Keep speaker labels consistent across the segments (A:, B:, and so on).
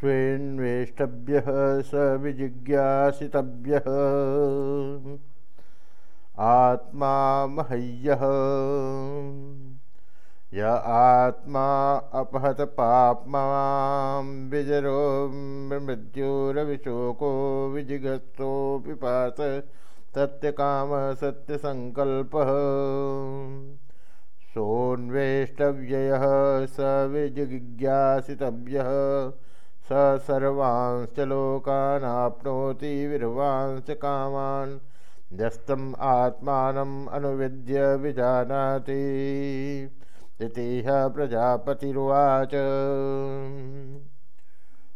A: स्वेन्वेष्टभ्य स विजिज्ञासितभ्य आत्मा मह्य। य आत्मा अपहत पापमा विजरो मृत्युरविशोको विजिगत्सो पिपास सत्यकाम सत्यसङ्कल्पः सोन्वेष्टव्ययः स विजिज्ञासितव्यः। स सर्वांश्च लोकानाप्नोति विर्वांश्च कामान्, यस्तम् आत्मानम् अनुविद्य विजानाति। इतिह प्रजापतिरुवाच।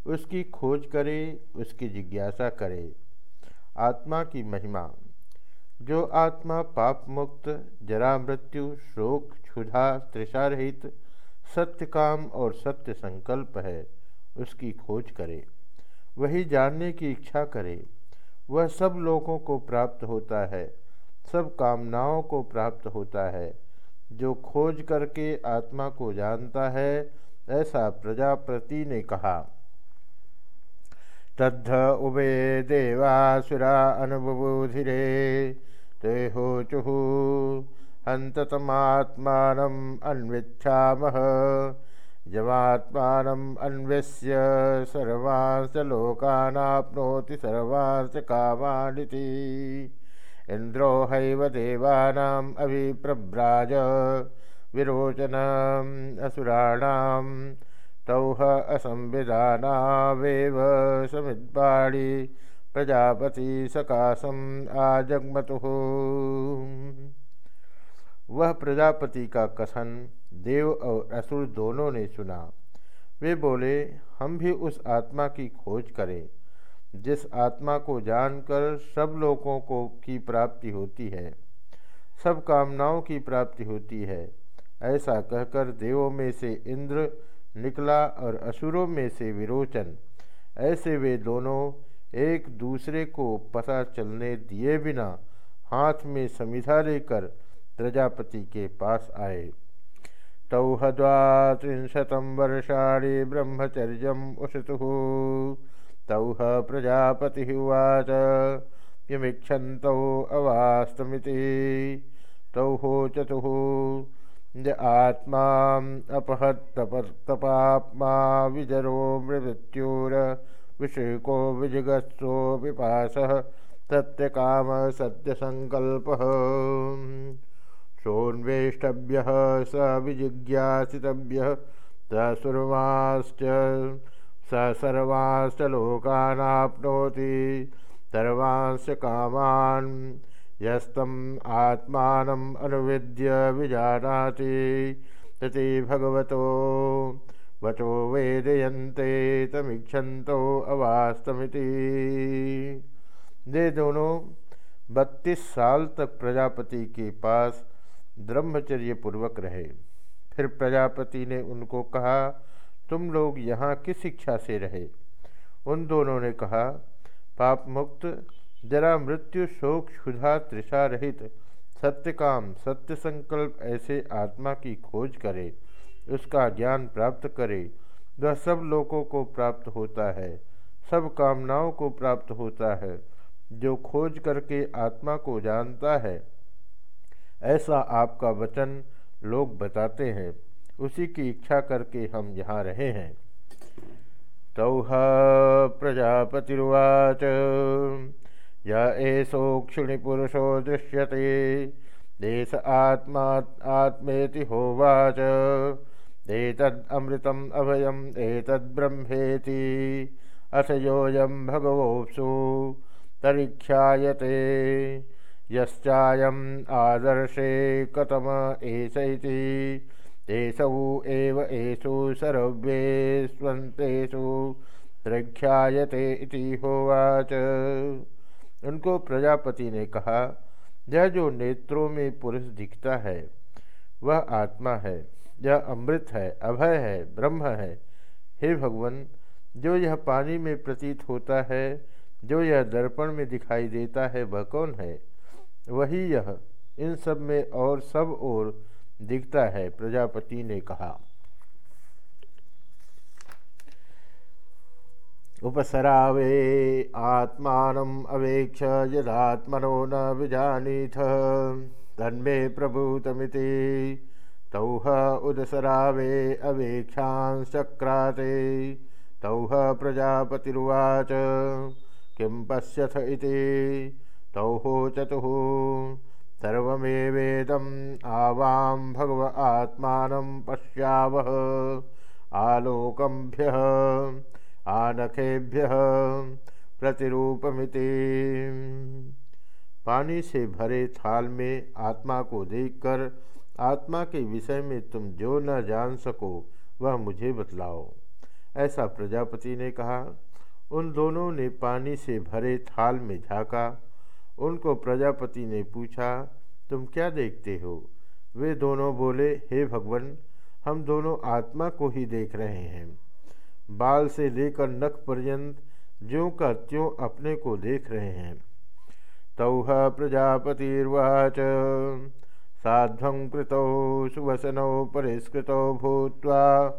A: उसकी खोज करे, उसकी जिज्ञासा करे। आत्मा की महिमा। जो आत्मा पाप मुक्त जरा मृत्यु, शोक, क्षुधा तृषा रहित सत्य काम और सत्य संकल्प है उसकी खोज करे, वही जानने की इच्छा करे, वह सब लोगों को प्राप्त होता है, सब कामनाओं को प्राप्त होता है, जो खोज करके आत्मा को जानता है, ऐसा प्रजापति ने कहा। तद्ध उभे देवासुरा अनुभुधिरे ते हो चुहु, हन्ततमात्मान अन्विच्छामः। जमात्मानम् अन्वेष्य सर्वांश्च लोकानाप्नोति सर्वांश्च कामानिति। इंद्रो हैव देवानाम् अभिप्रभ्राज विरोचनम् असुराणां तौह असंविधानावेव समिद्बाणी प्रजापति सकाशम आजगमतु। वह प्रजापति का कथन देव और असुर दोनों ने सुना। वे बोले, हम भी उस आत्मा की खोज करें, जिस आत्मा को जानकर सब लोगों को की प्राप्ति होती है, सब कामनाओं की प्राप्ति होती है। ऐसा कहकर देवों में से इंद्र, निकला और असुरों में से विरोचन। ऐसे वे दोनों एक दूसरे को पता चलने दिए बिना हाथ में समिधा लेकर प्रजापति के पास आए। तौहद्वात्रिशतम वर्षाणी ब्रह्मचर्य उषतु। तौह प्रजापति उवाच यमीक्षन्तौ अवास्तमिति। तौहोचतुः य आत्मा अपहत्तपत्तपाप्मा विजरो मृत्युर विषयको विजिगत्सो विपासः सत्यकाम सत्यसङ्कल्पः सोन्वेष्टभ्यः स विजिज्ञासितभ्यः स स सर्वांश्च लोकानाप्नोति, सर्वांश्च कामान्, यस्तम् आत्मानम् अनुविद्य विजानाति। भगवतो, वचो वेदयन्ते तमीक्षन्तौ अवास्तमिति। दे दोनों बत्तीस साल तक प्रजापति के पास ब्रह्मचर्य पूर्वक रहे। फिर प्रजापति ने उनको कहा, तुम लोग यहाँ किस इच्छा से रहे? उन दोनों ने कहा पाप मुक्त जरा मृत्यु शोक क्षुधा त्रिषा रहित सत्य काम सत्य संकल्प ऐसे आत्मा की खोज करे, उसका ज्ञान प्राप्त करे। वह सब लोगों को प्राप्त होता है, सब कामनाओं को प्राप्त होता है, जो खोज करके आत्मा को जानता है। ऐसा आपका वचन लोग बताते हैं। उसी की इच्छा करके हम यहाँ रहे हैं। तौह प्रजापतिवाच य एषोक्षिणी पुरुषो दृश्यते, देश आत्मा आत्मेति होवाच एतदमृतम् अभयम् एतद्ब्रह्मेति अथ योऽयं भगवोऽप्सु तरीक्षायते यश्चायम् आदर्शे कतम एष इति तेषौ एव एषु सर्वेष्वन्तेषु प्रख्यायते इति होवाच। उनको प्रजापति ने कहा, यह जो नेत्रों में पुरुष दिखता है, वह आत्मा है। यह अमृत है, अभय है, ब्रह्म है। हे भगवान, जो यह पानी में प्रतीत होता है, जो यह दर्पण में दिखाई देता है, वह कौन है? वही यह इन सब में और सब और दिखता है, प्रजापति ने कहा। उपसरावे आत्मानम् अवेक्ष, यदात्मनो न विजानीथ। तन्मे प्रभूतमिति, तौह उदसरावे अवेक्षांश्चक्राते तौह प्रजापतिरुवाच, किं पश्यथ इति? तौः चतुः। सर्वमेवेदम् आवां भगव आत्मानं पश्यावः। आलोकम्भ्यः, आनखेभ्यः प्रतिरूपमिति। पानी से भरे थाल में आत्मा को देखकर, आत्मा के विषय में तुम जो न जान सको, वह मुझे बतलाओ। ऐसा प्रजापति ने कहा। उन दोनों ने पानी से भरे थाल में झाँका। उनको प्रजापति ने पूछा, तुम क्या देखते हो? वे दोनों बोले, हे भगवान, हम दोनों आत्मा को ही देख रहे हैं। बाल से लेकर नख पर्यंत ज्यों का त्यों अपने को देख रहे हैं। तौह प्रजापतिर्वाच। साध्वं कृतौ सुवसनौ परिष्कृतौ भूत्वा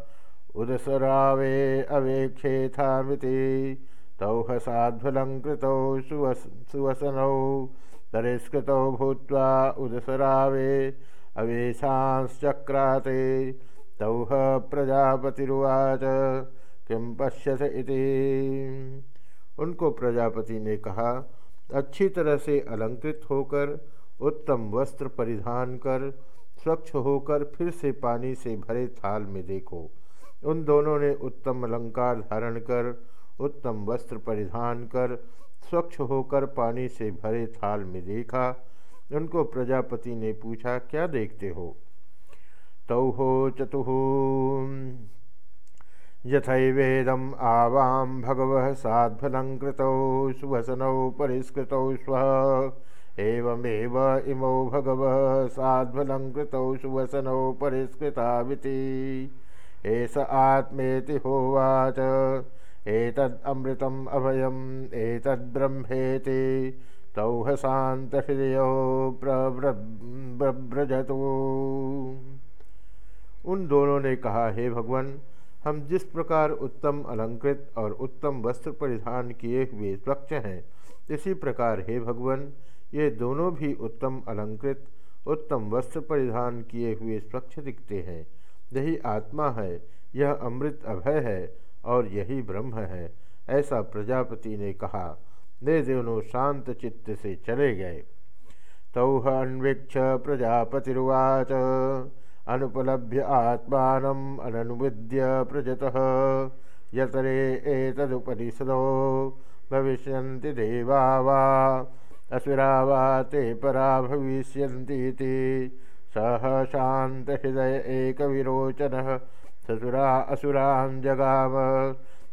A: उदसरावे अवेक्षेथामिति। तौह साध्वलङ्कृतौ सुवस, सुवसनौ परिष्कृतौ भूत्वा उदसरावे अवेशांश्चक्राते। तौह प्रजापतिरुवाच, किं पश्यथ इति। उनको प्रजापति ने कहा, अच्छी तरह से अलंकृत होकर, उत्तम वस्त्र परिधान कर, स्वच्छ होकर फिर से पानी से भरे थाल में देखो। उन दोनों ने उत्तम अलंकार धारण कर उत्तम वस्त्र परिधान कर, स्वच्छ होकर पानी से भरे थाल में देखा। उनको प्रजापति ने पूछा, क्या देखते हो? तौ हो चतुः यथैवेदम् आवां भगवः साध्वलङ्कृतौ सुवसनौ परिष्कृतौ स्वः। एवमेव इमौ भगवः साध्वलङ्कृतौ सुवसनौ परिष्कृताविति। एष आत्मेति होवाच। एतदमृतम् अभयम्, एतद्ब्रह्मेति तौह शान्तहृदयो प्रव्रजतु उन दोनों ने कहा, हे भगवान, हम जिस प्रकार उत्तम अलंकृत और उत्तम वस्त्र परिधान किए हुए स्वच्छ हैं, इसी प्रकार, हे भगवान, ये दोनों भी उत्तम अलंकृत, उत्तम वस्त्र परिधान किए हुए स्वच्छ दिखते हैं। यही आत्मा है, यह अमृत अभय है और यही ब्रह्म है, ऐसा प्रजापति ने कहा। वे दोनों शांत चित्त से चले गए। तौह अन्वीक्ष प्रजापतिर्वाच, अनुपलभ्य आत्मानम् अननुविद्य प्रजतः, यतरे एतदुपनिषदो, भविष्यन्ति देवा वा, असुरा वा ते परा भविष्यन्तीति। सह शान्तहृदय एकविरोचनः ससुरा असुरान् जगाम।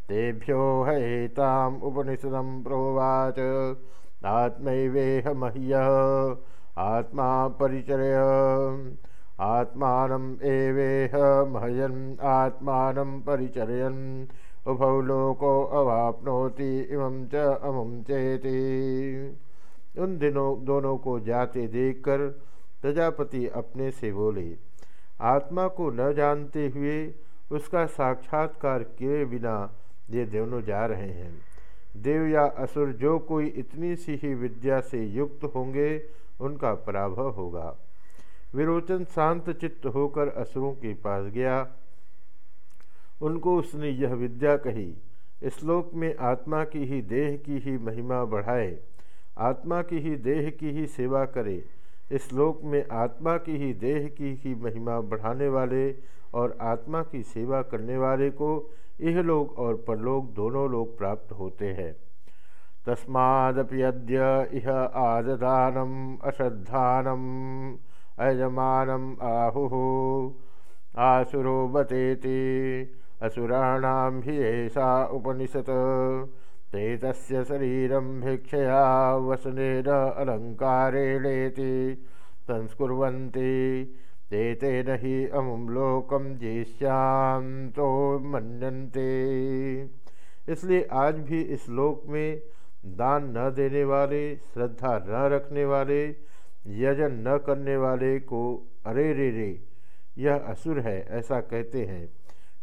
A: तेभ्यो हयेताम् उपनिषदं प्रोवाच आत्मैवेह मह्यः आत्मा परिचर्य आत्मानम् एवेह महयन् आत्मानं परिचर्यन्। उभौ लोको अवापनोति, इमं च अमुम चेति। उन दिनों दोनों को जाते देखकर प्रजापति अपने से बोले आत्मा को न जानते हुए उसका साक्षात्कार किए बिना ये दोनों जा रहे हैं। देव या असुर जो कोई इतनी सी ही विद्या से युक्त होंगे, उनका पराभव होगा। विरोचन शांत चित्त होकर असुरों के पास गया। उनको उसने यह विद्या कही श्लोक में आत्मा की ही देह की ही महिमा बढ़ाए, आत्मा की ही देह की ही सेवा करे श्लोक में आत्मा की ही देह की ही महिमा बढ़ाने वाले और आत्मा की सेवा करने वाले को यह लोग और परलोक दोनों लोग प्राप्त होते हैं। तस्मादपि अद्य इह आददानम, अश्रद्धानम, अयजमानम आहुः। आसुरो बतेति असुराणां हि ऐसा उपनिषत्। ते तस्य शरीरं भिक्षया वसनेन अलङ्कारेणेति संस्कुर्वन्ति। ते तेन ही अमुम लोकम जेश्यांतो मनते इसलिए आज भी इस लोक में दान न देने वाले, श्रद्धा न रखने वाले, यजन न करने वाले को अरे रे रे, यह असुर है, ऐसा कहते हैं,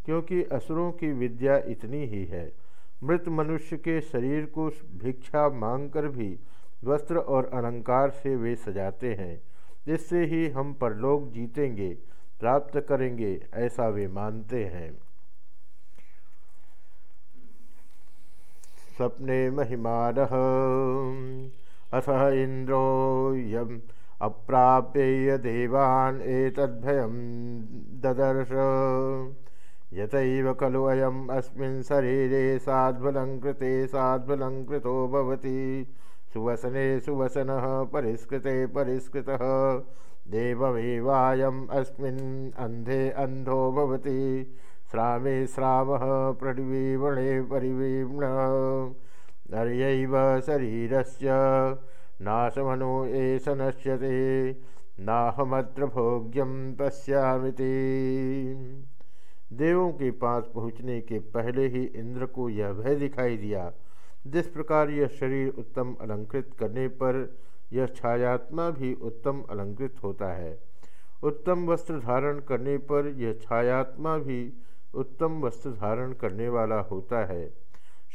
A: क्योंकि असुरों की विद्या इतनी ही है। मृत मनुष्य के शरीर को भिक्षा मांगकर भी वस्त्र और अलंकार से वे सजाते हैं। जिससे ही हम परलोक जीतेंगे, प्राप्त करेंगे, ऐसा वे मानते हैं। स्वप्ने महिमान अथ इंद्रो यम अप्राप्य देवान् एतद्भयं ददर्श। यतैव खलु अयम् अस्मिन् शरीरे साध्वलङ्कृते साध्वलङ्कृतो भवति। सुवसने सुवसनः, परिष्कृते परिष्कृतः। देवमेवायम् अस्मिन् अन्धे अन्धो भवति। श्रावः प्रडिवीवणे परिवीवणः नर्यैव शरीरस्य नाशमनो एष नश्यते। नाहमत्र भोग्यम पश्यामिति देवों के पास पहुँचने के पहले ही इंद्र को यह भय दिखाई दिया। जिस प्रकार यह शरीर उत्तम अलंकृत करने पर यह छायात्मा भी उत्तम अलंकृत होता है, उत्तम वस्त्र धारण करने पर यह छायात्मा भी उत्तम वस्त्र धारण करने वाला होता है।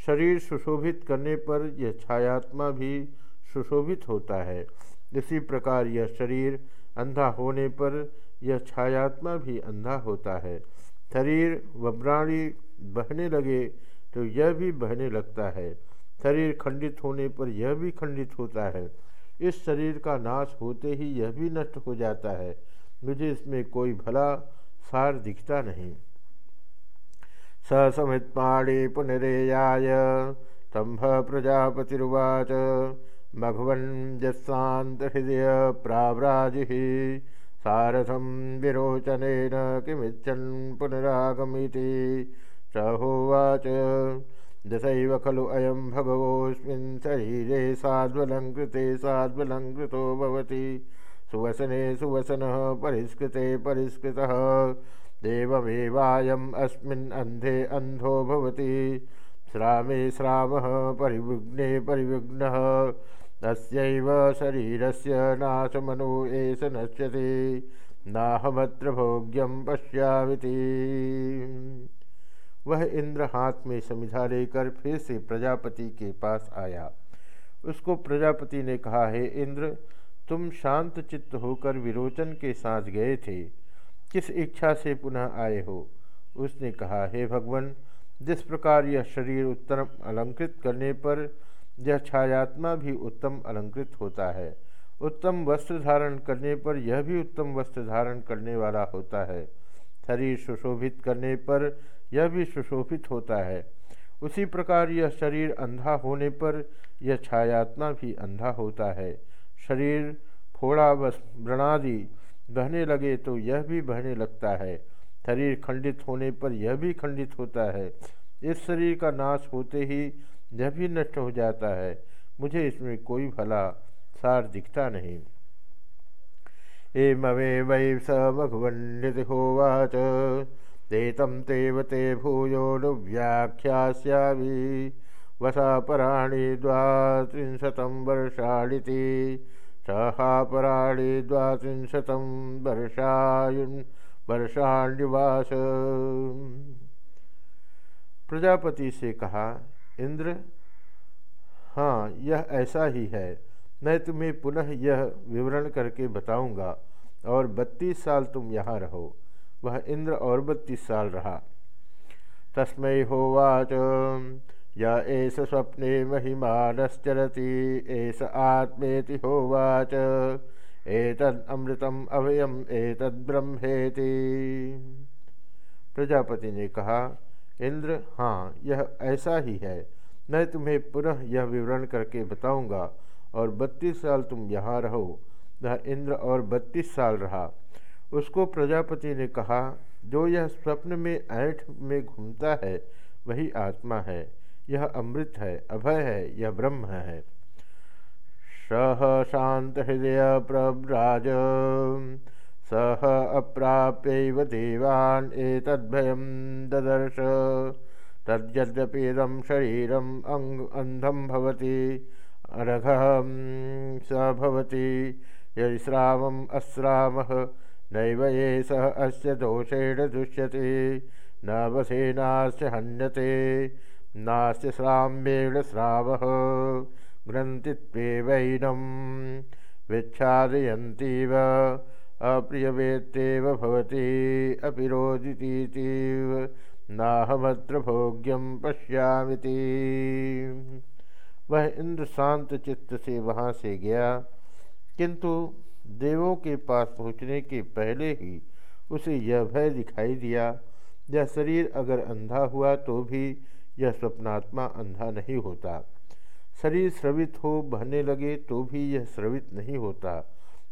A: शरीर सुशोभित करने पर यह छायात्मा भी सुशोभित होता है। इसी प्रकार यह शरीर अंधा होने पर यह छायात्मा भी अंधा होता है। शरीर वब्राणी बहने लगे तो यह भी बहने लगता है। शरीर खंडित होने पर यह भी खंडित होता है। इस शरीर का नाश होते ही यह भी नष्ट हो जाता है। मुझे इसमें कोई भला सार दिखता नहीं। स समित पाणी पुनरेयाय। स्तंभ प्रजापतिर्वाच। मघवन् यस्सान्तहृदय प्राव्राजिः। सारथं विरोचनेन किमिच्छन् पुनरागमिति। स होवाच। दशैव खलु अयं भगवोऽस्मिन् शरीरे साध्वलङ्कृते साध्वलङ्कृतो भवति। सुवसने सुवसनः परिष्कृते परिष्कृतः। देवमेवायम् अस्मिन् अन्धे अन्धो भवति। श्रामे श्रावः परिविघ्ने परिविघ्नः। तस्यैव शरीरस्य नाशमनो एष नश्यते। नाहमत्र भोग्यम पश्यामिति। वह इंद्र हाथ में समिधा लेकर फिर से प्रजापति के पास आया। उसको प्रजापति ने कहा, है इंद्र, तुम शांत चित्त होकर विरोचन के साथ गए थे। किस इच्छा से पुनः आए हो? उसने कहा, हे भगवान, जिस प्रकार यह शरीर उत्तम अलंकृत करने पर यह छायात्मा भी उत्तम अलंकृत होता है। उत्तम वस्त्र धारण करने पर यह भी उत्तम वस्त्र धारण करने वाला होता है। शरीर सुशोभित करने पर यह भी सुशोभित होता है। उसी प्रकार यह शरीर अंधा होने पर यह छायात्मा भी अंधा होता है। शरीर फोड़ा व्रणादि बहने लगे तो यह भी बहने लगता है। शरीर खंडित होने पर यह भी खंडित होता है। इस शरीर का नाश होते ही यह भी नष्ट हो जाता है, मुझे इसमें कोई भला सार दिखता नहीं। एमवे वै स भगवन्यति होवाच ते तम तेव ते भूयोनुव्याख्यास्यामि वसा पराणि द्वात्रिंशतं वर्षाणिति सहा पराणि द्वात्रिंशतं वर्षायुन् वर्षाण्युवास। प्रजापति से कहा इंद्र हाँ यह ऐसा ही है। मैं तुम्हें पुनः यह विवरण करके बताऊँगा और बत्तीस साल तुम यहाँ रहो। वह इंद्र और बत्तीस साल रहा। तस्मै होवाच। या एस स्वप्ने महिमानश्चरति एस आत्मेति होवाच। एतद अमृतम अभयम, एतद ब्रह्मेति। प्रजापति ने कहा इंद्र हाँ यह ऐसा ही है। मैं तुम्हें पुनः यह विवरण करके बताऊँगा और बत्तीस साल तुम यहाँ रहो। वह इंद्र और बत्तीस साल रहा। उसको प्रजापति ने कहा, जो यह स्वप्न में ऐठ में घूमता है, वही आत्मा है। यह अमृत है, अभय है, यह ब्रह्म है। सह शांत हृदय प्रभ्राज। सह अप्राप्य देवान् एतद्भयं ददर्श। तद्यद्यपीदं शरीरम् अङ्ग अन्धं भवति। अरघं स भवति। यदि श्रावम् अश्रामः नैव एषः अस्य दोषेण दुष्यते। न वसेनास्य हन्यते। नास्य श्राम्येण श्राव। ग्रंथित्वैनम विच्छादयतीव अप्रियवेत्तेव भवति अपिरोदितीव नाहमत्र भोग्यम पश्यामिति। वह इंद्र शांत चित्त से वहाँ से गया, किंतु देवों के पास पहुँचने के पहले ही उसे यह भय दिखाई दिया, यह शरीर अगर अंधा हुआ तो भी यह स्वप्नात्मा अंधा नहीं होता। शरीर श्रवित हो, बहने लगे तो भी यह श्रवित नहीं होता।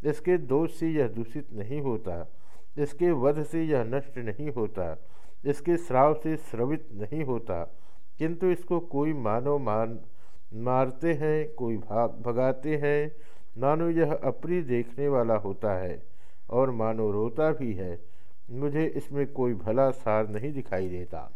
A: इसके दोष से यह दूषित नहीं होता, इसके वध से यह नष्ट नहीं होता, इसके श्राव से श्रवित नहीं होता। किंतु इसको कोई मानव मान, मारते हैं, कोई भाग, भगाते हैं, मानो यह अप्रिय देखने वाला होता है, और मानो रोता भी है, मुझे इसमें कोई भला सार नहीं दिखाई देता।